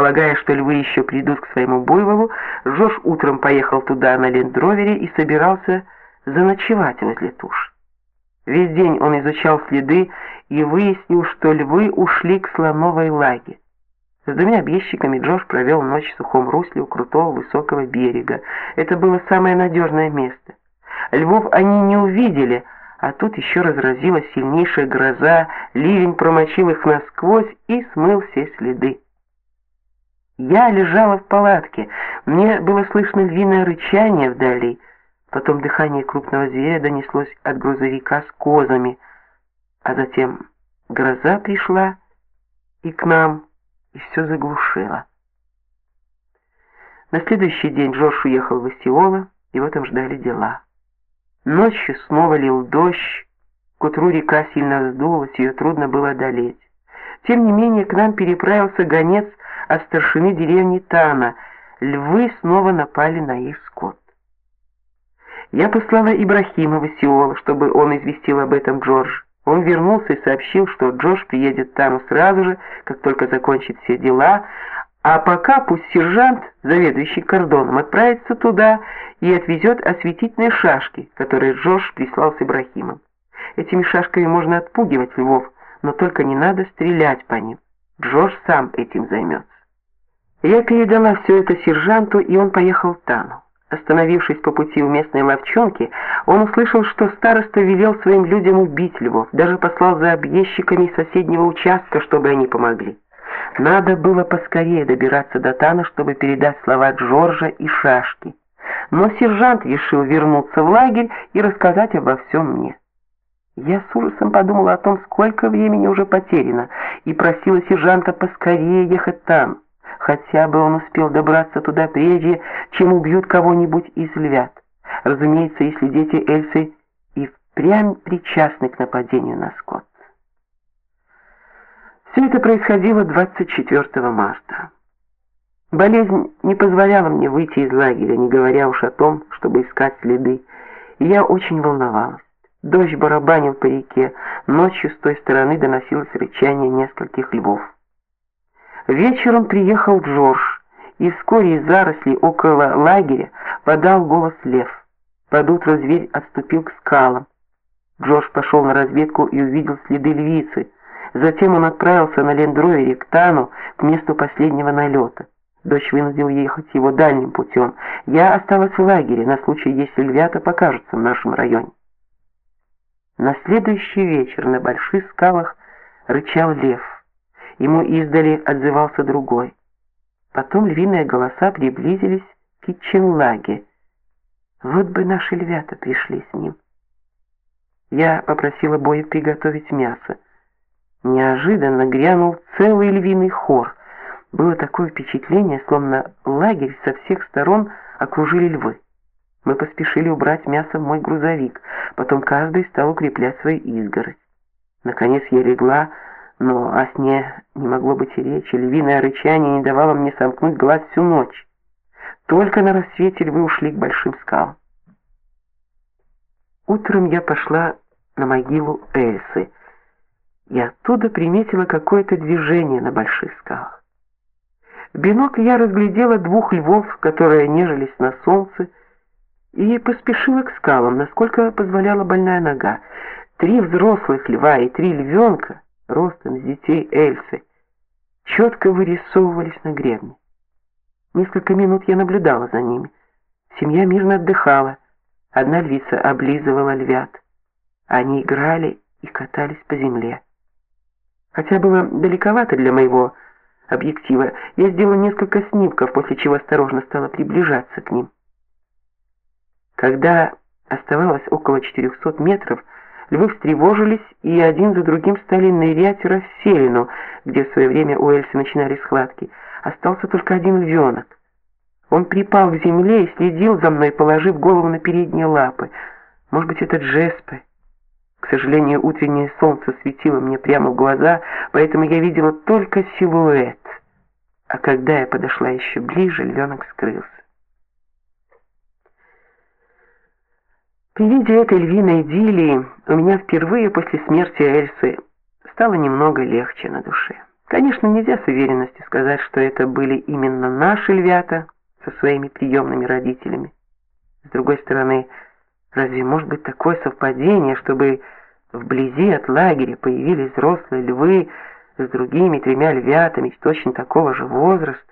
Полагая, что львы еще придут к своему буйволу, Джош утром поехал туда на лендровере и собирался заночевать возле туш. Весь день он изучал следы и выяснил, что львы ушли к слоновой лаге. С двумя объездчиками Джош провел ночь в сухом русле у крутого высокого берега. Это было самое надежное место. Львов они не увидели, а тут еще разразилась сильнейшая гроза, ливень промочил их насквозь и смыл все следы. Я лежала в палатке. Мне было слышно львиное рычание вдали. Потом дыхание крупного зверя донеслось от грузовика с козами. А затем гроза пришла и к нам, и все заглушило. На следующий день Джош уехал в Остиола, в этом ждали дела. Ночью снова лил дождь, к утру река сильно вздулась, ее трудно было одолеть. Тем не менее, к нам переправился гонец от старшины деревни Тана. Львы снова напали на их скот. Я послала Ибрахима в Сеул, чтобы он известил об этом Джордж. Он вернулся и сообщил, что Джордж приедет Тану сразу же, как только закончит все дела, а пока пусть сержант, заведующий кордоном, отправится туда и отвезет осветительные шашки, которые Джордж прислал с Ибрахимом. Этими шашками можно отпугивать львов, но только не надо стрелять по ним. Джордж сам этим займется. Я передала все это сержанту, и он поехал в Тану. Остановившись по пути у местной ловчонки, он услышал, что староста велел своим людям убить львов, даже послал за объездчиками соседнего участка, чтобы они помогли. Надо было поскорее добираться до Тана, чтобы передать слова Джорджа и Шашки. Но сержант решил вернуться в лагерь и рассказать обо всем мне. Я с ужасом подумала о том, сколько времени уже потеряно, и просила сержанта поскорее ехать там хотя бы он успел добраться туда прежде, чем убьют кого-нибудь из львят. Разумеется, если дети Эльсы и впрямь причастны к нападению на скот. Все это происходило 24 марта. Болезнь не позволяла мне выйти из лагеря, не говоря уж о том, чтобы искать следы, и я очень волновалась. Дождь барабанил по реке, ночью с той стороны доносилось рычание нескольких львов. Вечером приехал Джордж, и вскоре из зарослей около лагеря подал голос лев. Под утро зверь отступил к скалам. Джордж пошел на разведку и увидел следы львицы. Затем он отправился на лендровере к Тану, к месту последнего налета. Дочь вынудил ехать его дальним путем. Я осталась в лагере на случай, если львята покажутся в нашем районе. На следующий вечер на больших скалах рычал лев. Ему издали отзывался другой. Потом львиные голоса приблизились к Иченлаге. Вот бы наши львята пришли с ним. Я попросила Боя приготовить мясо. Неожиданно грянул целый львиный хор. Было такое впечатление, словно лагерь со всех сторон окружили львы. Мы поспешили убрать мясо в мой грузовик, потом каждый стал укреплять свою изгородь. Наконец я легла, но о сне не могло быть и речи. Львиное рычание не давало мне сомкнуть глаз всю ночь. Только на рассвете львы ушли к большим скалам. Утром я пошла на могилу Эльсы, и оттуда приметила какое-то движение на больших скалах. В бинокль я разглядела двух львов, которые нежились на солнце, и поспешила к скалам, насколько позволяла больная нога. Три взрослых льва и три львенка ростом с детей Эльсы, четко вырисовывались на гребне. Несколько минут я наблюдала за ними. Семья мирно отдыхала. Одна львица облизывала львят. Они играли и катались по земле. Хотя было далековато для моего объектива, я сделала несколько снимков, после чего осторожно стала приближаться к ним. Когда оставалось около 400 метров, Львы встревожились и один за другим стали нырять в расселину, где в свое время у Эльсы начинались схватки. Остался только один львенок. Он припал к земле и следил за мной, положив голову на передние лапы. Может быть, это Джеспе. К сожалению, утреннее солнце светило мне прямо в глаза, поэтому я видела только силуэт. А когда я подошла еще ближе, львенок скрылся. При виде этой львиной идиллии у меня впервые после смерти Эльсы стало немного легче на душе. Конечно, нельзя с уверенностью сказать, что это были именно наши львята со своими приемными родителями. С другой стороны, разве может быть такое совпадение, чтобы вблизи от лагеря появились взрослые львы с другими тремя львятами точно такого же возраста?